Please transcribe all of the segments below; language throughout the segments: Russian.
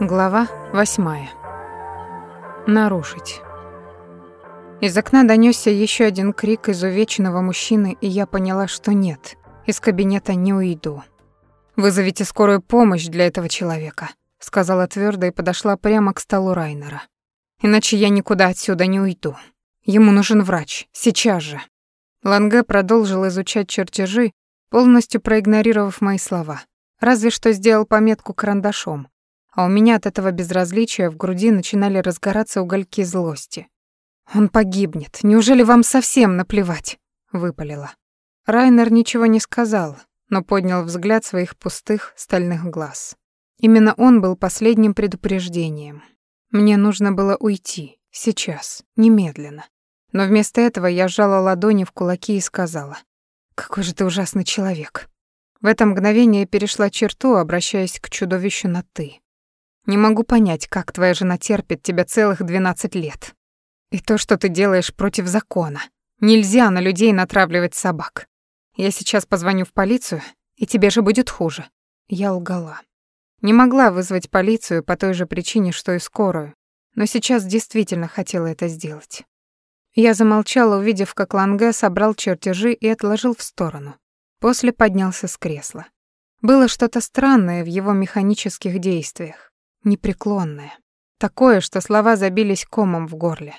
Глава восьмая. Нарушить. Из окна донёсся ещё один крик изувеченного мужчины, и я поняла, что нет, из кабинета не уйду. «Вызовите скорую помощь для этого человека», — сказала твёрдо и подошла прямо к столу Райнера. «Иначе я никуда отсюда не уйду. Ему нужен врач, сейчас же». Ланге продолжил изучать чертежи, полностью проигнорировав мои слова. Разве что сделал пометку карандашом, а у меня от этого безразличия в груди начинали разгораться угольки злости. «Он погибнет. Неужели вам совсем наплевать?» — выпалила. Райнер ничего не сказал, но поднял взгляд своих пустых стальных глаз. Именно он был последним предупреждением. Мне нужно было уйти, сейчас, немедленно. Но вместо этого я сжала ладони в кулаки и сказала, «Какой же ты ужасный человек». В это мгновение я перешла черту, обращаясь к чудовищу на «ты». Не могу понять, как твоя жена терпит тебя целых 12 лет. И то, что ты делаешь против закона. Нельзя на людей натравливать собак. Я сейчас позвоню в полицию, и тебе же будет хуже. Я лгала. Не могла вызвать полицию по той же причине, что и скорую, но сейчас действительно хотела это сделать. Я замолчала, увидев, как Ланге собрал чертежи и отложил в сторону. После поднялся с кресла. Было что-то странное в его механических действиях непреклонное. Такое, что слова забились комом в горле.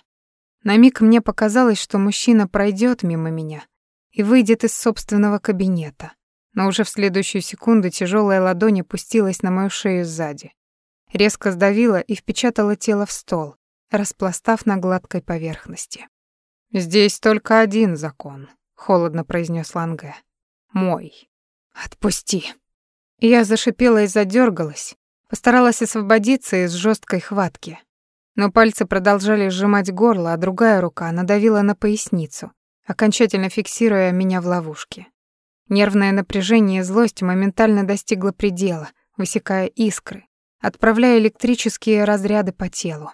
На миг мне показалось, что мужчина пройдет мимо меня и выйдет из собственного кабинета. Но уже в следующую секунду тяжелая ладонь опустилась на мою шею сзади. Резко сдавила и впечатала тело в стол, распластав на гладкой поверхности. «Здесь только один закон», — холодно произнес Ланге. «Мой. Отпусти». Я зашипела и задергалась, Постаралась освободиться из жесткой хватки. Но пальцы продолжали сжимать горло, а другая рука надавила на поясницу, окончательно фиксируя меня в ловушке. Нервное напряжение и злость моментально достигло предела, высекая искры, отправляя электрические разряды по телу.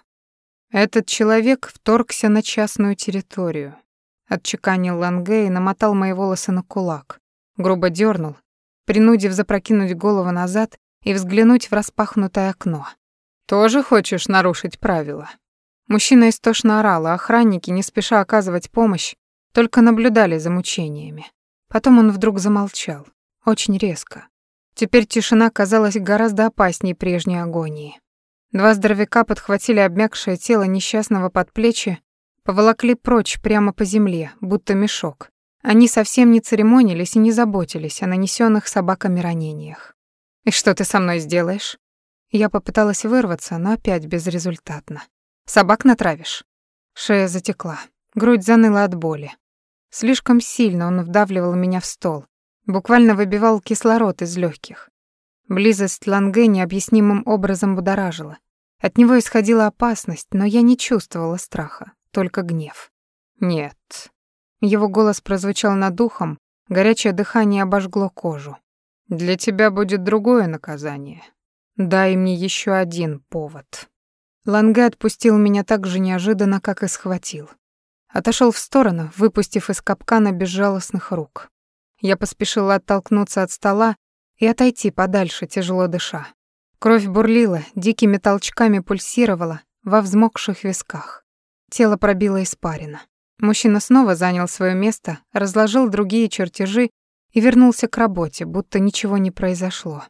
Этот человек вторгся на частную территорию. Отчеканил Ланге и намотал мои волосы на кулак. Грубо дернул, принудив запрокинуть голову назад и взглянуть в распахнутое окно. «Тоже хочешь нарушить правила?» Мужчина истошно орал, а охранники, не спеша оказывать помощь, только наблюдали за мучениями. Потом он вдруг замолчал, очень резко. Теперь тишина казалась гораздо опаснее прежней агонии. Два здоровяка подхватили обмякшее тело несчастного под плечи, поволокли прочь прямо по земле, будто мешок. Они совсем не церемонились и не заботились о нанесенных собаками ранениях. «И что ты со мной сделаешь?» Я попыталась вырваться, но опять безрезультатно. «Собак натравишь?» Шея затекла, грудь заныла от боли. Слишком сильно он вдавливал меня в стол, буквально выбивал кислород из легких. Близость Ланге необъяснимым образом будоражила. От него исходила опасность, но я не чувствовала страха, только гнев. «Нет». Его голос прозвучал над духом, горячее дыхание обожгло кожу. Для тебя будет другое наказание. Дай мне еще один повод. Ланге отпустил меня так же неожиданно, как и схватил. Отошел в сторону, выпустив из капкана безжалостных рук. Я поспешила оттолкнуться от стола и отойти подальше, тяжело дыша. Кровь бурлила, дикими толчками пульсировала во взмокших висках. Тело пробило испарина. Мужчина снова занял свое место, разложил другие чертежи и вернулся к работе, будто ничего не произошло.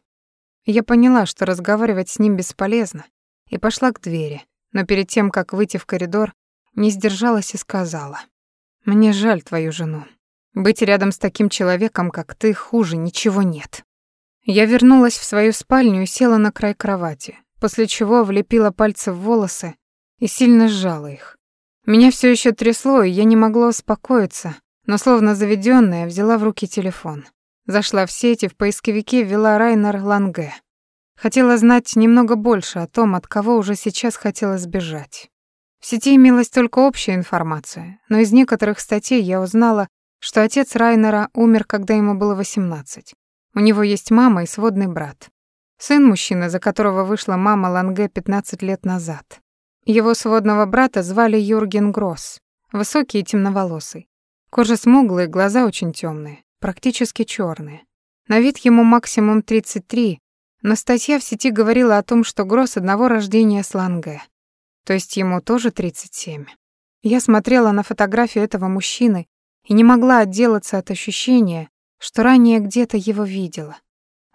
Я поняла, что разговаривать с ним бесполезно, и пошла к двери, но перед тем, как выйти в коридор, не сдержалась и сказала. «Мне жаль твою жену. Быть рядом с таким человеком, как ты, хуже ничего нет». Я вернулась в свою спальню и села на край кровати, после чего влепила пальцы в волосы и сильно сжала их. Меня все еще трясло, и я не могла успокоиться, но словно заведённая взяла в руки телефон. Зашла в сеть и в поисковике ввела Райнер Ланге. Хотела знать немного больше о том, от кого уже сейчас хотела сбежать. В сети имелась только общая информация, но из некоторых статей я узнала, что отец Райнера умер, когда ему было 18. У него есть мама и сводный брат. Сын мужчины, за которого вышла мама Ланге 15 лет назад. Его сводного брата звали Юрген Гросс, высокий и темноволосый. Кожа смуглая, глаза очень темные, практически черные. На вид ему максимум 33, Но статья в сети говорила о том, что Гросс одного рождения с Ланге. То есть ему тоже 37. Я смотрела на фотографию этого мужчины и не могла отделаться от ощущения, что ранее где-то его видела.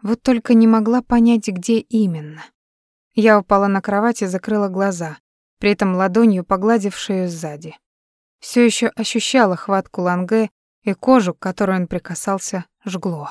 Вот только не могла понять, где именно. Я упала на кровать и закрыла глаза, при этом ладонью погладив шею сзади. Все еще ощущала хватку Ланге, и кожу, к которой он прикасался, жгло.